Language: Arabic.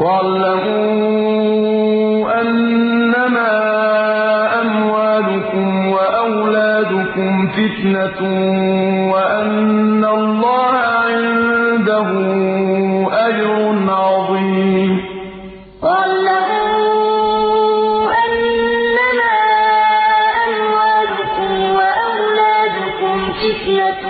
وَاعْلَمُوا أَنَّمَا أَمْوَالُكُمْ وَأَوْلَادُكُمْ فِتْنَةٌ وَأَنَّ اللَّهَ عِندَهُ أَجْرٌ عَظِيمٌ. وَاعْلَمُوا أَنَّمَا أَمْوَالُكُمْ وَأَوْلَادُكُمْ فِتْنَةٌ